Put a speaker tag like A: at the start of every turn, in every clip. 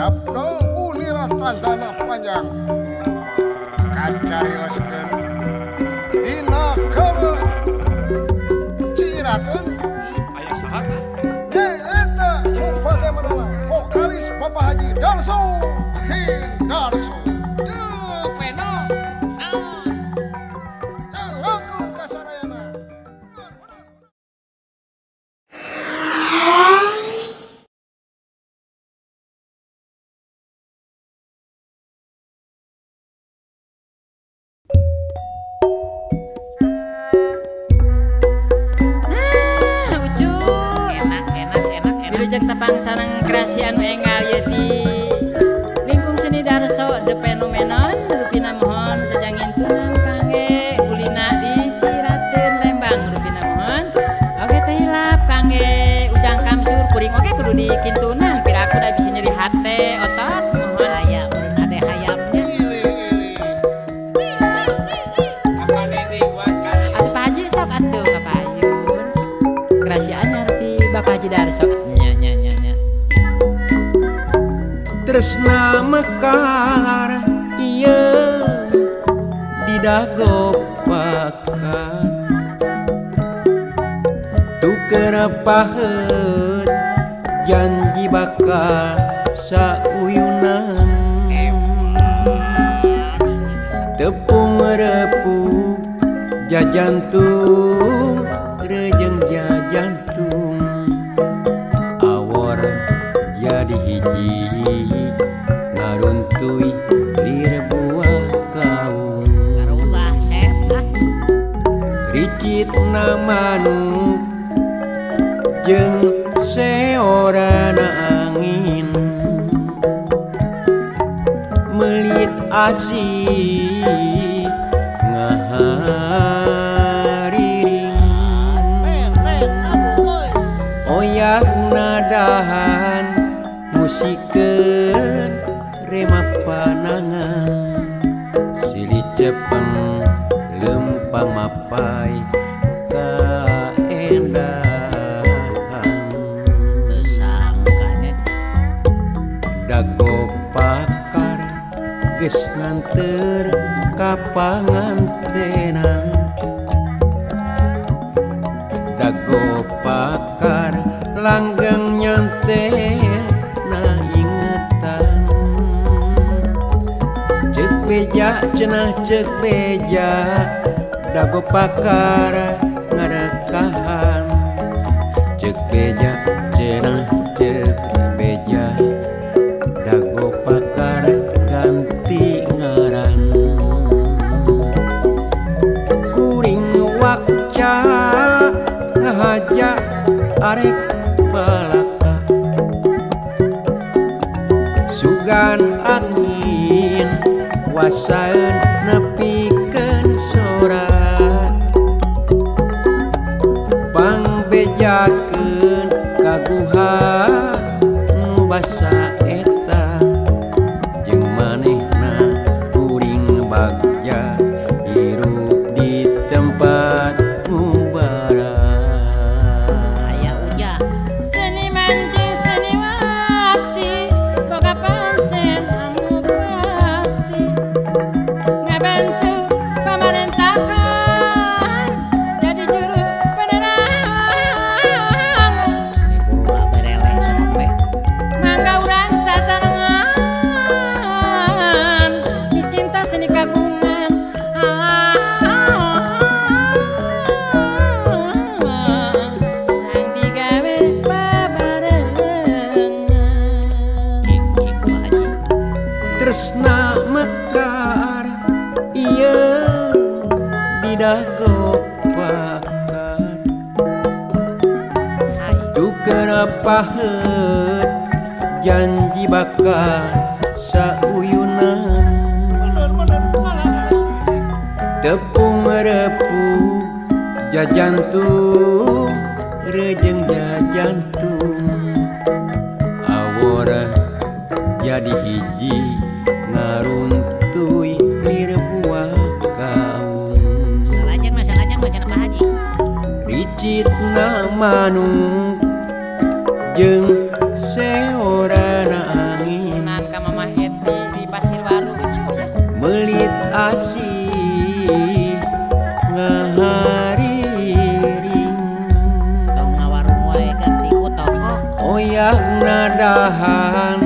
A: Abdul Unirah tandana panjang. Kacarioskeun dina keur ciratun
B: aya saha tah
A: ge eta nu pade vokalis Bapak Haji Darso? Hindarso
C: Tapang sarang kerasian Engal Yeti lingkung seni Darso the phenomenon. Rupina mohon sajangin tulang kangge Bulina di Ciraten Lembang Rupina mohon. Oke teh hilap kangge Ujang kamsur kuring. Oke kudu dikintunan Piraku udah bisa nyeri hate otot
D: Tresna Mekar ia didagopaka Tukerapahet janji bakal sauyunan. Tepung
E: repu jajan
D: tuh manuk jeung seora angin. Melit asih ngahariring. Oyah nadahan musikeun rema panangan. Silih cepeng
E: ter kapangantenan
D: dago pakar langgeng nyanten na ingetan. Cek beja cenah cek beja dago pakar ngadekahan. Cek beja parek belaka Sugan angin wasaeun
E: nepa
D: jagopakan dugerepaheut janji bakal sauyunan. Tepung
E: repu jajan
D: tuh. manung jeung seora angin. Melit asih ngahariring.
E: Tong ngawarung wae ganti ku toko.
D: Oyah nadahan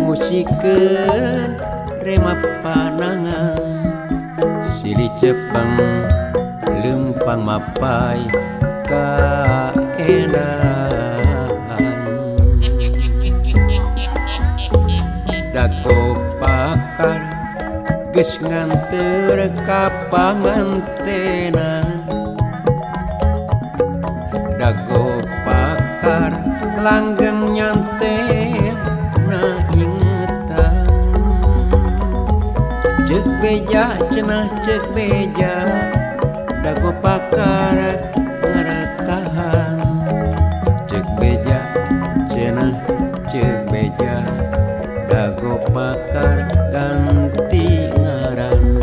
D: musikeun remap panangan. Sili cepeng lempang mapai. kaedan dago pakar geus nganter ka pangantenan. Dago pakar langgeng nyantel na ingetan. Cek beja cenah cek beja Dago pakar jeng beja dago pakar ganti ngaran.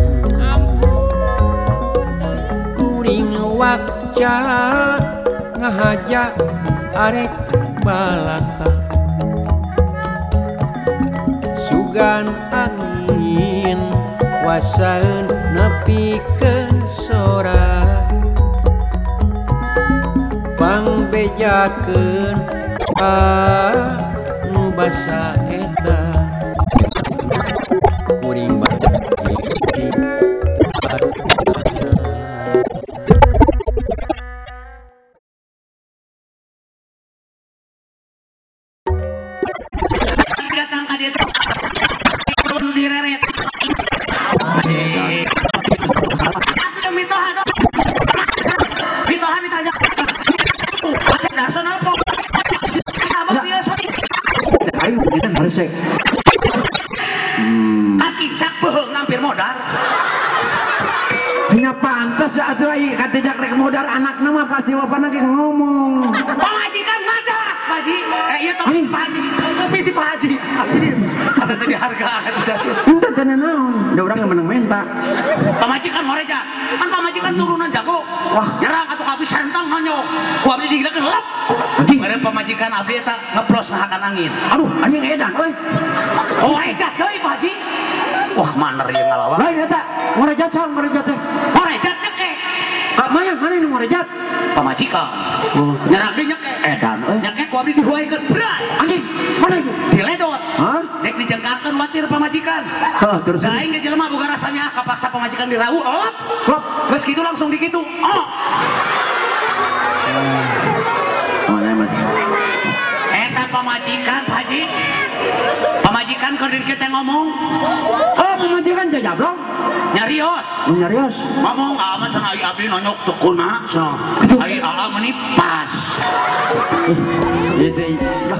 D: Kuring wakca ngahaja arek balaka. Sugan angin wasaun nepikeun sora pangbejakeun ah basa eta kuring
F: bae atuh ai rek modar anak nama pasti wapana ge ngomong.
G: Pamajikan mana, Pak Haji. Eh iya
F: topi
G: Pak Haji. Topi di Pak Haji. Asa tadi harga tidak cukup.
F: Henteu teu ya, naon. Da menang menta.
G: Pamajikan moreja. Kan pamajikan turunan jago.
F: Wah,
G: nyerang atau abdi rentang nanyo. Ku abdi digila gelap.
F: Anjing
G: bareng pamajikan abdi tak ngeplos nahakan angin.
F: Aduh, anjing edan oi
G: Oh, reja deui Pak Haji. Wah, maner yang ngalawan.
F: Lain iya, eta, moreja cang moreja teh.
G: Moreja
F: Kak Maya, mana nomor rejat?
G: Pamajikan.
F: Oh.
G: Nyerang dia nyake.
F: Eh, dan.
G: Eh. Nyake ku abdi dihuaikan. Berat.
F: Anjing, mana itu?
G: Diledot.
F: Hah?
G: Dek dijengkakan watir pamajikan.
F: Hah, terus.
G: Nah, ini jelema bukan rasanya. Kapaksa pamajikan dirawu. Lop.
F: Lop.
G: Terus gitu langsung dikitu. Oh.
F: Ah. Eh,
G: oh, pamajikan, Pak Haji. Pamajikan keur diri kita ngomong
F: Oh, pemajikan jajablong.
G: nyarios.
F: Nu nyarios.
G: Ngomong amat cenah ai abdi nonyok tukuna. So, ai aa meuni pas.
F: Lah